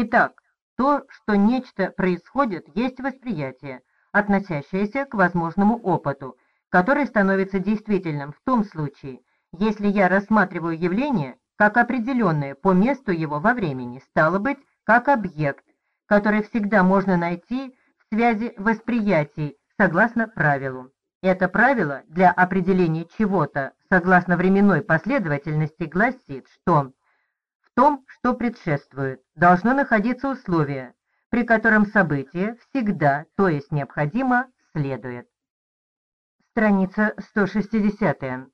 Итак, то, что нечто происходит, есть восприятие, относящееся к возможному опыту, который становится действительным в том случае, если я рассматриваю явление как определенное по месту его во времени, стало быть, как объект, который всегда можно найти в связи восприятий согласно правилу. Это правило для определения чего-то согласно временной последовательности гласит, что том, что предшествует, должно находиться условие, при котором событие всегда, то есть необходимо, следует. Страница 160.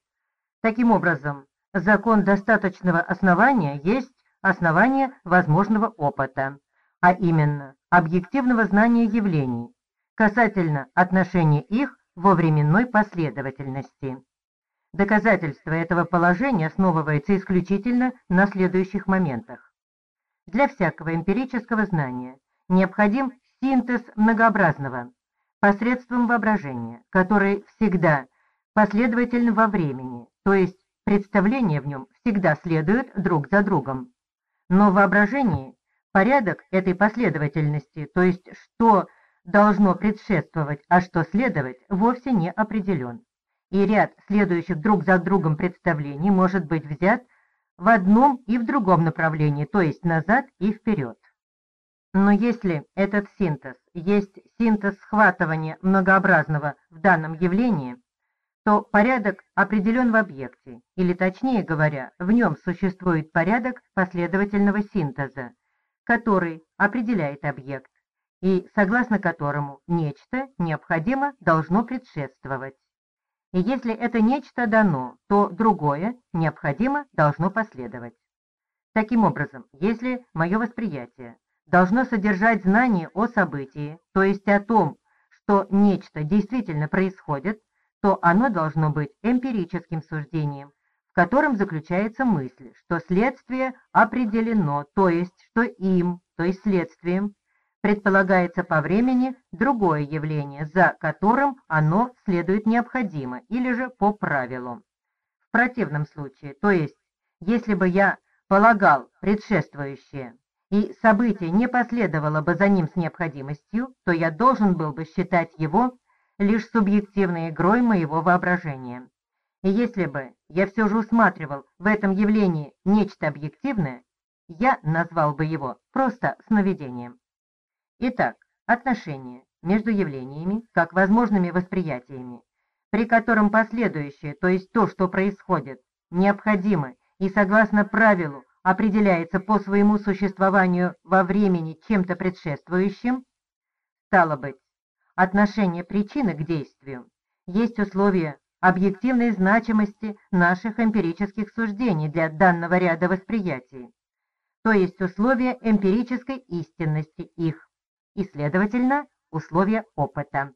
Таким образом, закон достаточного основания есть основание возможного опыта, а именно объективного знания явлений, касательно отношения их во временной последовательности. Доказательство этого положения основывается исключительно на следующих моментах. Для всякого эмпирического знания необходим синтез многообразного посредством воображения, который всегда последователен во времени, то есть представления в нем всегда следуют друг за другом. Но в воображении порядок этой последовательности, то есть что должно предшествовать, а что следовать, вовсе не определен. И ряд следующих друг за другом представлений может быть взят в одном и в другом направлении, то есть назад и вперед. Но если этот синтез есть синтез схватывания многообразного в данном явлении, то порядок определен в объекте, или точнее говоря, в нем существует порядок последовательного синтеза, который определяет объект, и согласно которому нечто необходимо должно предшествовать. И если это нечто дано, то другое необходимо должно последовать. Таким образом, если мое восприятие должно содержать знание о событии, то есть о том, что нечто действительно происходит, то оно должно быть эмпирическим суждением, в котором заключается мысль, что следствие определено, то есть что им, то есть следствием, предполагается по времени другое явление, за которым оно следует необходимо или же по правилу. В противном случае, то есть, если бы я полагал предшествующее, и событие не последовало бы за ним с необходимостью, то я должен был бы считать его лишь субъективной игрой моего воображения. И если бы я все же усматривал в этом явлении нечто объективное, я назвал бы его просто сновидением. Итак, отношения между явлениями, как возможными восприятиями, при котором последующее, то есть то, что происходит, необходимо и согласно правилу определяется по своему существованию во времени чем-то предшествующим, стало быть, отношение причины к действию есть условие объективной значимости наших эмпирических суждений для данного ряда восприятий, то есть условие эмпирической истинности их и, следовательно, условия опыта.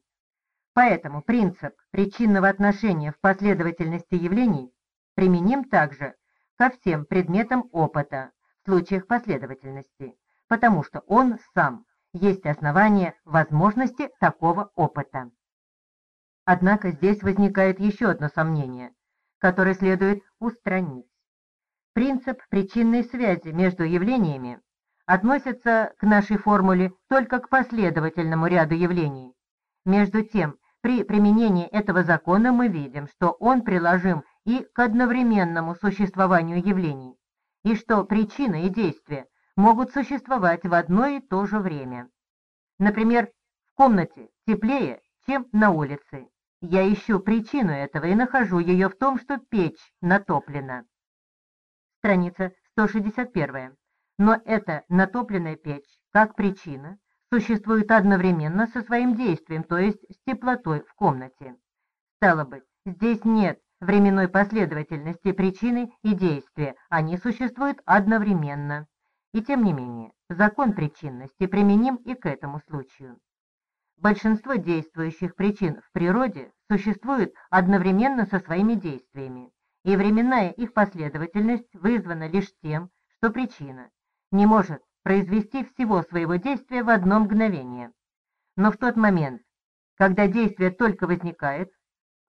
Поэтому принцип причинного отношения в последовательности явлений применим также ко всем предметам опыта в случаях последовательности, потому что он сам есть основание возможности такого опыта. Однако здесь возникает еще одно сомнение, которое следует устранить. Принцип причинной связи между явлениями относится к нашей формуле только к последовательному ряду явлений. Между тем, при применении этого закона мы видим, что он приложим и к одновременному существованию явлений, и что причина и действие могут существовать в одно и то же время. Например, в комнате теплее, чем на улице. Я ищу причину этого и нахожу ее в том, что печь натоплена. Страница 161. Но эта натопленная печь, как причина, существует одновременно со своим действием, то есть с теплотой в комнате. Стало быть, здесь нет временной последовательности причины и действия, они существуют одновременно. И тем не менее, закон причинности применим и к этому случаю. Большинство действующих причин в природе существуют одновременно со своими действиями, и временная их последовательность вызвана лишь тем, что причина не может произвести всего своего действия в одно мгновение. Но в тот момент, когда действие только возникает,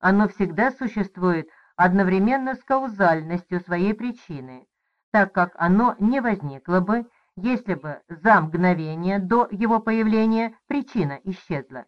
оно всегда существует одновременно с каузальностью своей причины, так как оно не возникло бы, если бы за мгновение до его появления причина исчезла.